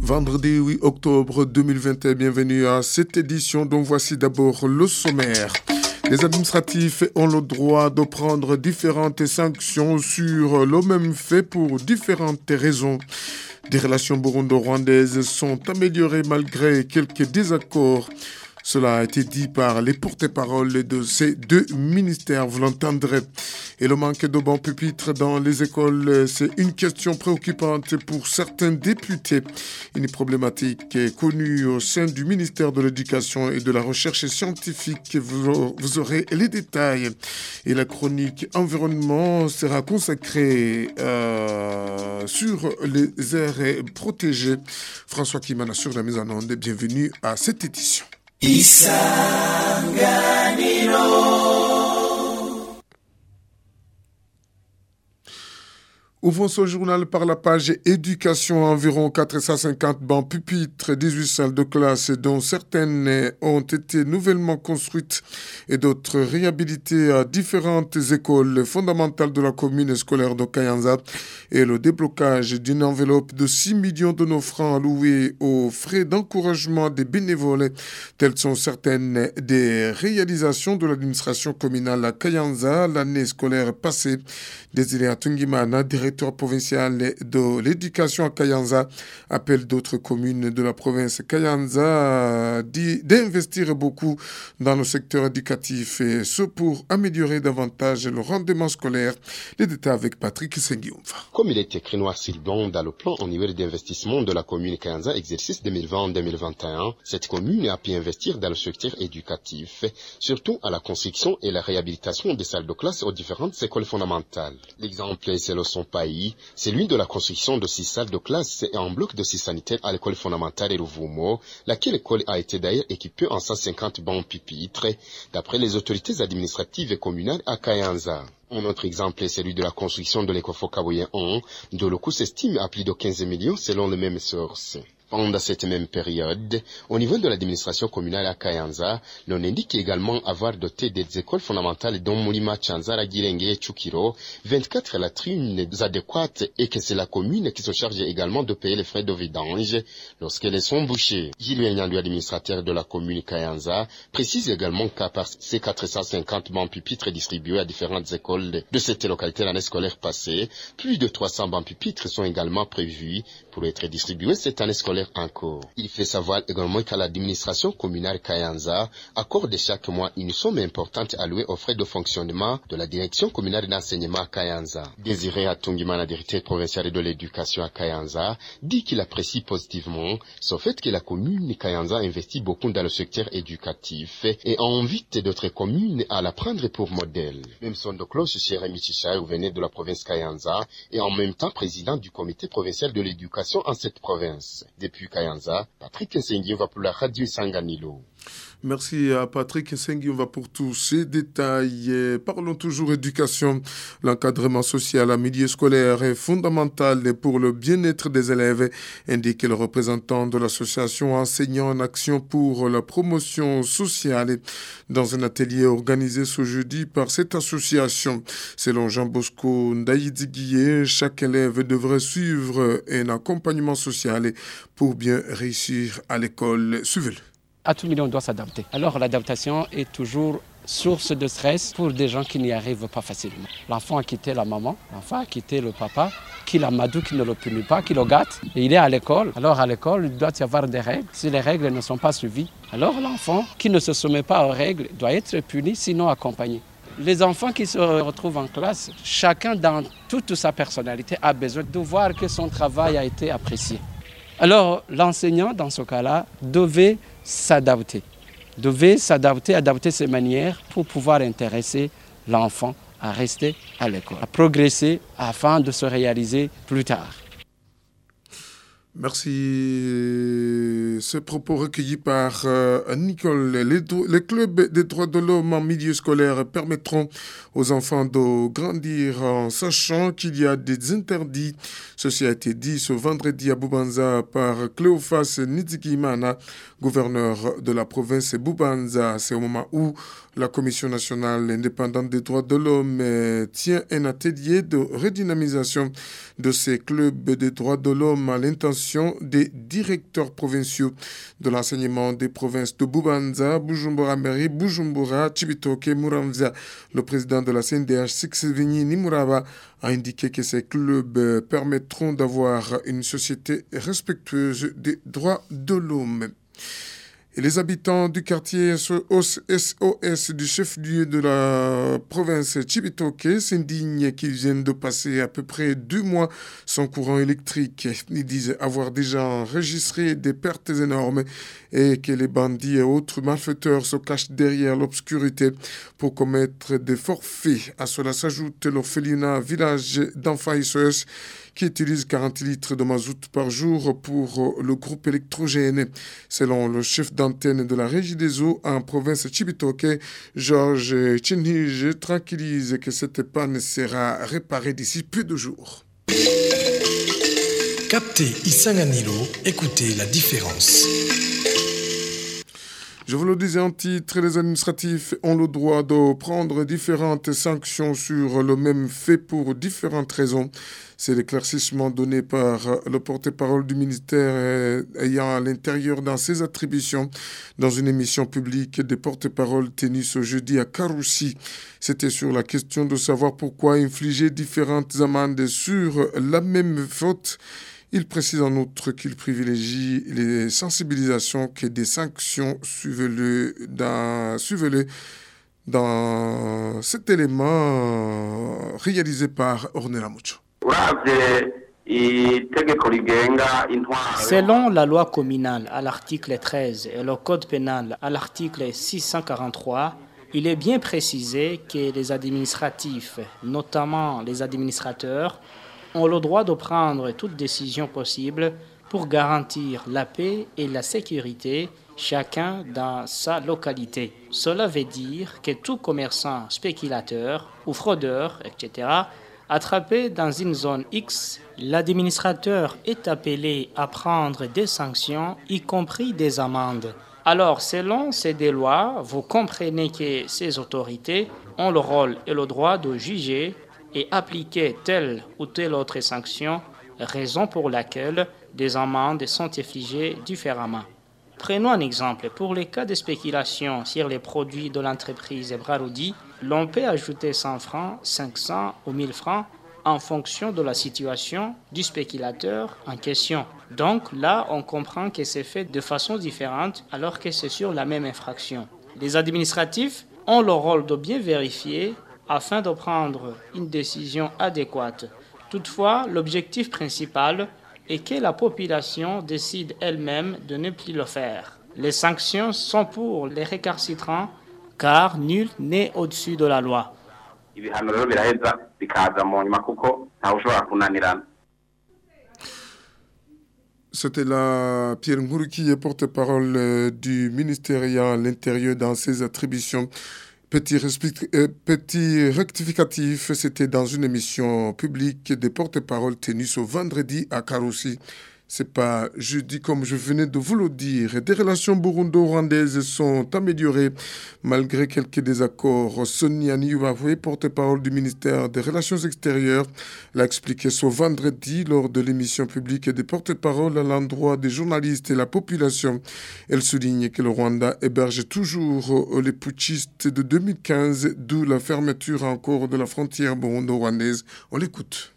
Vendredi 8 octobre 2021, bienvenue à cette édition dont voici d'abord le sommaire. Les administratifs ont le droit de prendre différentes sanctions sur le même fait pour différentes raisons. Des relations burundo-rwandaises sont améliorées malgré quelques désaccords. Cela a été dit par les porte-paroles de ces deux ministères, vous l'entendrez. Et le manque de bons pupitres dans les écoles, c'est une question préoccupante pour certains députés. Une problématique connue au sein du ministère de l'Éducation et de la Recherche scientifique. Vous, vous aurez les détails. Et la chronique environnement sera consacrée euh, sur les aires protégées. François Kimana sur la mise en onde. Bienvenue à cette édition. isanganiro. Ouvrons ce journal par la page éducation. Environ 450 bancs pupitres, 18 salles de classe, dont certaines ont été nouvellement construites et d'autres réhabilitées à différentes écoles fondamentales de la commune scolaire de Kayanza et le déblocage d'une enveloppe de 6 millions de nos francs alloués aux frais d'encouragement des bénévoles. Telles sont certaines des réalisations de l'administration communale à Kayanza l'année scolaire passée. Désiré Atungimana, directeur provincial de l'éducation à Kayanza appelle d'autres communes de la province Kayanza d'investir beaucoup dans le secteur éducatif et ce pour améliorer davantage le rendement scolaire. Les détails avec Patrick Sengiumfa. Comme il est écrit noir sur blanc dans le plan annuel d'investissement de la commune Kayanza exercice 2020-2021, cette commune a pu investir dans le secteur éducatif, surtout à la construction et la réhabilitation des salles de classe aux différentes écoles fondamentales. L'exemple, c'est le son pays, c'est lui de la construction de six salles de classe et un bloc de six sanitaires à l'école fondamentale Rouvumo, laquelle école a été d'ailleurs équipée en 150 bancs pupitres, d'après les autorités administratives et communales à Kayanza. Un autre exemple est celui de la construction de Fokaboye 1, dont le coût s'estime à plus de 15 millions selon les mêmes sources. Pendant cette même période, au niveau de l'administration communale à Kayanza, l'on indique également avoir doté des écoles fondamentales dont Mulima Chanzara Girenge et Chukiro 24 latrines adéquates et que c'est la commune qui se charge également de payer les frais de vidange lorsqu'elles sont bouchées. Gilles Nyandu, administrateur de la commune Kayanza, précise également qu'à part ces 450 bancs pupitres distribués à différentes écoles de cette localité l'année scolaire passée, plus de 300 bancs pupitres sont également prévus pour être distribués cette année scolaire Il fait savoir également qu'à l'administration communale Kayanza accorde chaque mois une somme importante allouée aux frais de fonctionnement de la direction communale d'enseignement à Kayanza. Désiré Atungimana, directeur provincial de l'éducation à Kayanza, dit qu'il apprécie positivement ce fait que la commune Kayanza investit beaucoup dans le secteur éducatif et invite d'autres communes à la prendre pour modèle. Même son de cloche Chichar venait de la province Kayanza et en même temps président du comité provincial de l'éducation en cette province. Depuis Kayanza, Patrick Nsengi va pour la radio Sanganilo. Merci à Patrick Nsengi, on va pour tous ces détails. Parlons toujours éducation. L'encadrement social à milieu scolaire est fondamental pour le bien-être des élèves, indique le représentant de l'association Enseignants en Action pour la promotion sociale dans un atelier organisé ce jeudi par cette association. Selon Jean Bosco Ndaïdiguié, chaque élève devrait suivre un accompagnement social pour bien réussir à l'école. Suivez-le à tout milieu, on doit s'adapter. Alors l'adaptation est toujours source de stress pour des gens qui n'y arrivent pas facilement. L'enfant a quitté la maman, l'enfant a quitté le papa, qui l'amadou, qui ne le punit pas, qui le gâte. Et il est à l'école. Alors à l'école, il doit y avoir des règles. Si les règles ne sont pas suivies, alors l'enfant qui ne se soumet pas aux règles doit être puni, sinon accompagné. Les enfants qui se retrouvent en classe, chacun dans toute sa personnalité a besoin de voir que son travail a été apprécié. Alors l'enseignant, dans ce cas-là, devait s'adapter, devait s'adapter, adapter ses manières pour pouvoir intéresser l'enfant à rester à l'école, à progresser afin de se réaliser plus tard. Merci. Ce propos recueilli par euh, Nicole. Les, clubs des droits de l'homme en milieu scolaire permettront aux enfants de grandir en sachant qu'il y a des interdits. Ceci a été dit ce vendredi à Boubanza par Cléophas Nizikimana, gouverneur de la province Boubanza. C'est au moment où la Commission nationale indépendante des droits de l'homme tient un atelier de redynamisation de ces clubs des droits de l'homme à l'intention des directeurs provinciaux de l'enseignement des provinces de Boubanza, Bujumbura Meri, Bujumbura, Chibitoke, Muramza. Le président de la CNDH, Sixvini Nimuraba, a indiqué que ces clubs permettront d'avoir une société respectueuse des droits de l'homme. Et les habitants du quartier SOS du chef-lieu de la province Chibitoke s'indignent qu'ils viennent de passer à peu près deux mois sans courant électrique. Ils disent avoir déjà enregistré des pertes énormes et que les bandits et autres malfaiteurs se cachent derrière l'obscurité pour commettre des forfaits. À cela s'ajoute l'orphelinat village d'enfants SOS qui utilise 40 litres de mazout par jour pour le groupe électrogène. Selon le chef d'antenne de la Régie des eaux en province Chibitoke, Georges Chinhige tranquillise que cette panne sera réparée d'ici peu de jours. Captez Isanganilo, écoutez la différence. Je vous le disais en titre, les administratifs ont le droit de prendre différentes sanctions sur le même fait pour différentes raisons. C'est l'éclaircissement donné par le porte-parole du ministère ayant à l'intérieur dans ses attributions dans une émission publique des porte-paroles tenue ce jeudi à Karoussi. C'était sur la question de savoir pourquoi infliger différentes amendes sur la même faute. Il précise en outre qu'il privilégie les sensibilisations que des sanctions suivent-le dans, suivez dans cet élément réalisé par Ornella Mucho. Selon la loi communale à l'article 13 et le code pénal à l'article 643, il est bien précisé que les administratifs, notamment les administrateurs, ont le droit de prendre toute décision possible pour garantir la paix et la sécurité, chacun dans sa localité. Cela veut dire que tout commerçant spéculateur ou fraudeur, etc., attrapé dans une zone X, l'administrateur est appelé à prendre des sanctions, y compris des amendes. Alors, selon ces deux lois, vous comprenez que ces autorités ont le rôle et le droit de juger et appliquer telle ou telle autre sanction, raison pour laquelle des amendes sont infligées différemment. Prenons un exemple. Pour les cas de spéculation sur les produits de l'entreprise Braroudi, l'on peut ajouter 100 francs, 500 ou 1000 francs en fonction de la situation du spéculateur en question. Donc là, on comprend que c'est fait de façon différente alors que c'est sur la même infraction. Les administratifs ont le rôle de bien vérifier afin de prendre une décision adéquate. Toutefois, l'objectif principal est que la population décide elle-même de ne plus le faire. Les sanctions sont pour les récalcitrants car nul n'est au-dessus de la loi. C'était la Pierre Ngourouki, porte-parole euh, du ministère à l'Intérieur dans ses attributions. Petit, euh, petit rectificatif, c'était dans une émission publique des porte-paroles tenues ce vendredi à Karoussi. C'est pas jeudi comme je venais de vous le dire. Des relations burundo-rwandaises sont améliorées malgré quelques désaccords. Sonia Niuavoué, porte-parole du ministère des Relations extérieures, l'a expliqué ce vendredi lors de l'émission publique des porte-paroles à l'endroit des journalistes et la population. Elle souligne que le Rwanda héberge toujours les putschistes de 2015, d'où la fermeture encore de la frontière burundo-rwandaise. On l'écoute.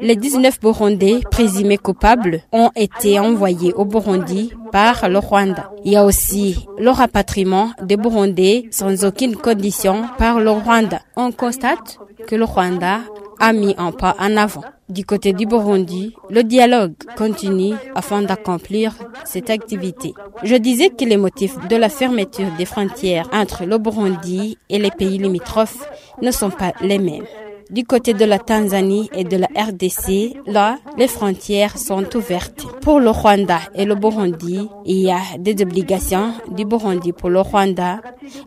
Les 19 Burundais présumés coupables ont été envoyés au Burundi par le Rwanda. Il y a aussi le rapatriement des Burundais sans aucune condition par le Rwanda. On constate que le Rwanda a mis un pas en avant. Du côté du Burundi, le dialogue continue afin d'accomplir cette activité. Je disais que les motifs de la fermeture des frontières entre le Burundi et les pays limitrophes ne sont pas les mêmes. Du côté de la Tanzanie et de la RDC, là, les frontières sont ouvertes. Pour le Rwanda et le Burundi, il y a des obligations du Burundi pour le Rwanda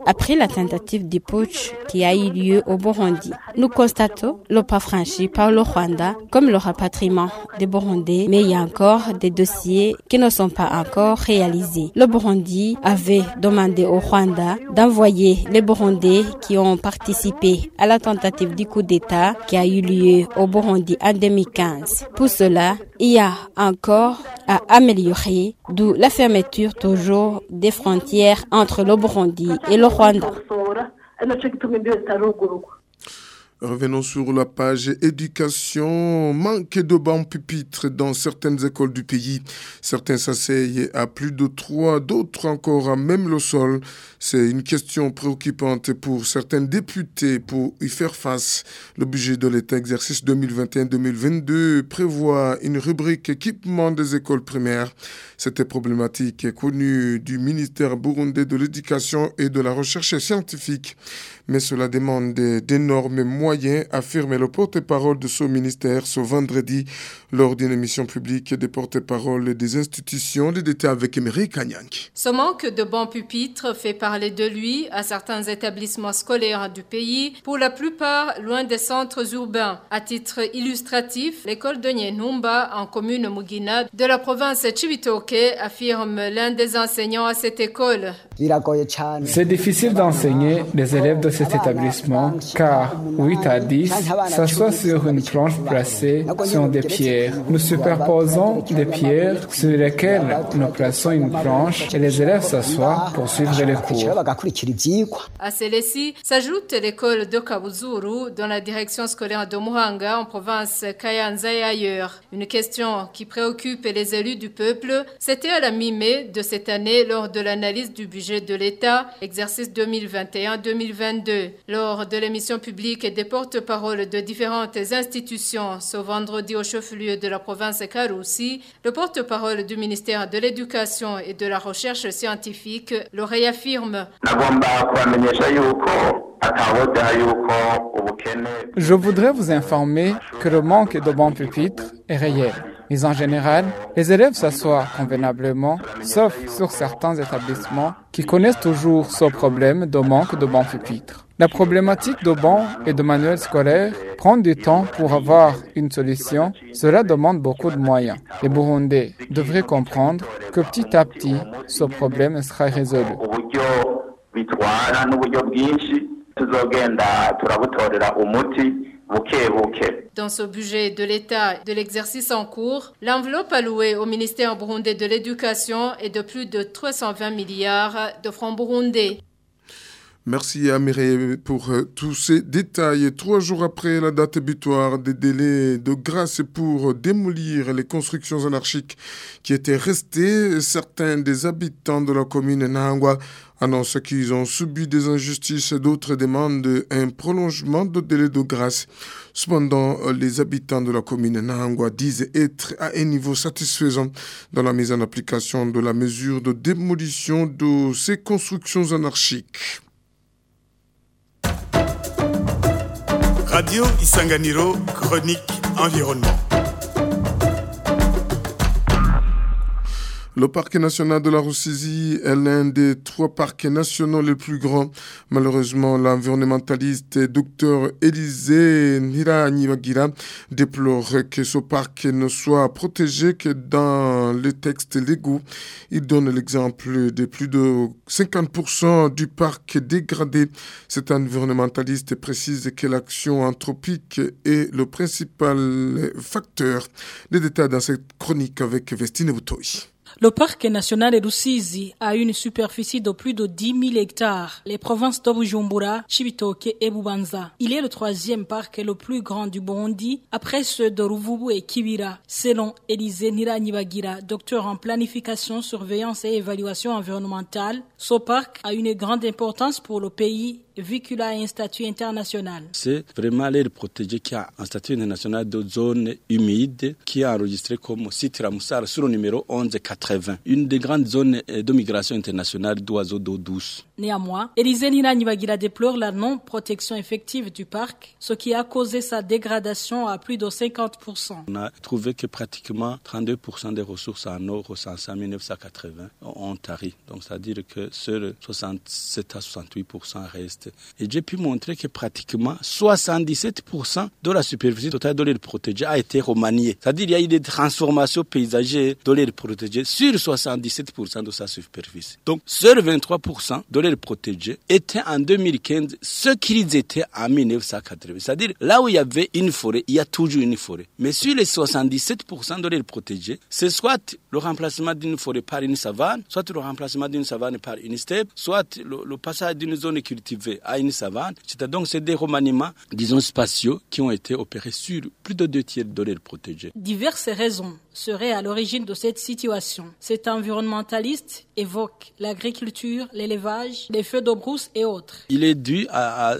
après la tentative de putsch qui a eu lieu au Burundi. Nous constatons le pas franchi par le Rwanda comme le rapatriement des Burundais, mais il y a encore des dossiers qui ne sont pas encore réalisés. Le Burundi avait demandé au Rwanda d'envoyer les Burundais qui ont participé à la tentative du coup d'État qui a eu lieu au Burundi en 2015. Pour cela, il y a encore à améliorer, d'où la fermeture toujours des frontières entre le Burundi et le Rwanda. Revenons sur la page éducation. Manque de bancs pupitres dans certaines écoles du pays. Certains s'asseyent à plus de trois, d'autres encore à même le sol. C'est une question préoccupante pour certains députés pour y faire face. Le budget de l'État exercice 2021-2022 prévoit une rubrique équipement des écoles primaires. Cette problématique est connue du ministère burundais de l'éducation et de la recherche scientifique. Mais cela demande d'énormes moyens, affirme le porte-parole de ce ministère ce vendredi lors d'une émission publique des porte-parole des institutions. Les détails avec Emery Kanyank. Ce manque de bancs pupitres fait parler de lui à certains établissements scolaires du pays, pour la plupart loin des centres urbains. À titre illustratif, l'école de Nyenumba en commune Mugina de la province Chibitoke affirme l'un des enseignants à cette école. C'est difficile d'enseigner les élèves de cet établissement car 8 à 10 s'assoient sur une planche placée sur des pierres. Nous superposons des pierres sur lesquelles nous plaçons une planche et les élèves s'assoient pour suivre les cours. À celle-ci s'ajoute l'école de Kabuzuru dans la direction scolaire de Muhanga en province Kayanza et ailleurs. Une question qui préoccupe les élus du peuple, c'était à la mi-mai de cette année lors de l'analyse du budget de l'État, exercice 2021-2022. Lors de l'émission publique et des porte-paroles de différentes institutions ce vendredi au chef-lieu de la province Karoussi, le porte-parole du ministère de l'Éducation et de la Recherche scientifique le réaffirme. Je voudrais vous informer que le manque de bons pupitres est réel. Mais en général, les élèves s'assoient convenablement, sauf sur certains établissements qui connaissent toujours ce problème de manque de bancs pupitres. La problématique de bancs et de manuels scolaires prend du temps pour avoir une solution. Cela demande beaucoup de moyens. Les Burundais devraient comprendre que petit à petit, ce problème sera résolu. Dans ce budget de l'État de l'exercice en cours, l'enveloppe allouée au ministère burundais de l'Éducation est de plus de 320 milliards de francs burundais. Merci à pour euh, tous ces détails. Trois jours après la date butoir des délais de grâce pour démolir les constructions anarchiques qui étaient restées, certains des habitants de la commune Nahangwa annoncent qu'ils ont subi des injustices d'autres demandent un prolongement de délai de grâce. Cependant, les habitants de la commune Nahangwa disent être à un niveau satisfaisant dans la mise en application de la mesure de démolition de ces constructions anarchiques. Radio Isanganiro, chronique environnement. Le parc national de la Roussisi est l'un des trois parcs nationaux les plus grands. Malheureusement, l'environnementaliste Dr Élisée Niraniwagira déplore que ce parc ne soit protégé que dans les textes légaux. Il donne l'exemple de plus de 50% du parc dégradé. Cet environnementaliste précise que l'action anthropique est le principal facteur. Les détails dans cette chronique avec Vestine Boutoy. Le parc national de Rusizi a une superficie de plus de 10 000 hectares. Les provinces de Bujumbura, Chibitoke et Bubanza. Il est le troisième parc le plus grand du Burundi, après ceux de Ruvubu et Kibira, selon Élisée Niranibagira, docteur en planification, surveillance et évaluation environnementale. Ce parc a une grande importance pour le pays vu qu'il a un statut international. C'est vraiment l'aire protégée qui a un statut international de zone humide qui est enregistré comme site Ramsar sur le numéro 1180, une des grandes zones de migration internationale d'oiseaux d'eau douce. Néanmoins, Élisée Niranibagira déplore la non-protection effective du parc, ce qui a causé sa dégradation à plus de 50%. On a trouvé que pratiquement 32% des ressources en eau recensées en 1980 ont tari. Donc, c'est-à-dire que sur 67 à 68% restent. Et j'ai pu montrer que pratiquement 77% de la superficie totale de l'aire protégée a été remaniée. C'est-à-dire qu'il y a eu des transformations paysagères de l'aire protégée sur 77% de sa superficie. Donc, sur 23% de l'aire protégée étaient en 2015 ce qu'ils étaient en 1980. C'est-à-dire, là où il y avait une forêt, il y a toujours une forêt. Mais sur les 77% de l'aire protégée, c'est soit le remplacement d'une forêt par une savane, soit le remplacement d'une savane par une steppe, soit le, passage d'une zone cultivée à une savane. C'est donc des remaniements, disons, spatiaux qui ont été opérés sur plus de deux tiers de l'aire protégée. Diverses raisons seraient à l'origine de cette situation. Cet environnementaliste évoque l'agriculture, l'élevage, les feux de brousse et autres. Il est dû à,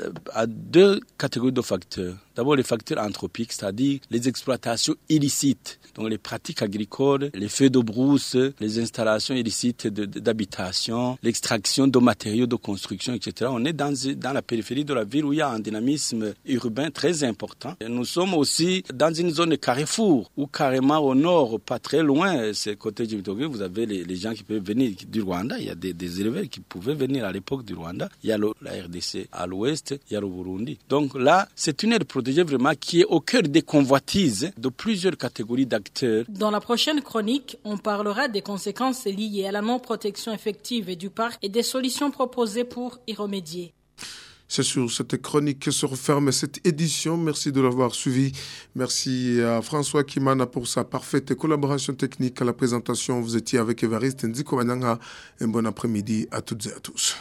deux catégories de facteurs. D'abord les facteurs anthropiques, c'est-à-dire les exploitations illicites, donc les pratiques agricoles, les feux de brousse, les installations illicites d'habitation, l'extraction de matériaux de construction, etc. On est dans, la périphérie de la ville où il y a un dynamisme urbain très important. Nous sommes aussi dans une zone carrefour, où carrément au nord, pas très loin, c'est côté du vous avez les, gens qui peuvent venir du Rwanda. Il y a des, des qui pouvaient venir à l'époque du Rwanda. Il y a la RDC à l'ouest, il y a le Burundi. Donc là, c'est une aire vraiment qui est au cœur des convoitises de plusieurs catégories d'acteurs. Dans la prochaine chronique, on parlera des conséquences liées à la non-protection effective du parc et des solutions proposées pour y remédier. C'est sur cette chronique que se referme cette édition. Merci de l'avoir suivi. Merci à François Kimana pour sa parfaite collaboration technique à la présentation. Vous étiez avec Evariste Nzikomananga. Un bon après-midi à toutes et à tous.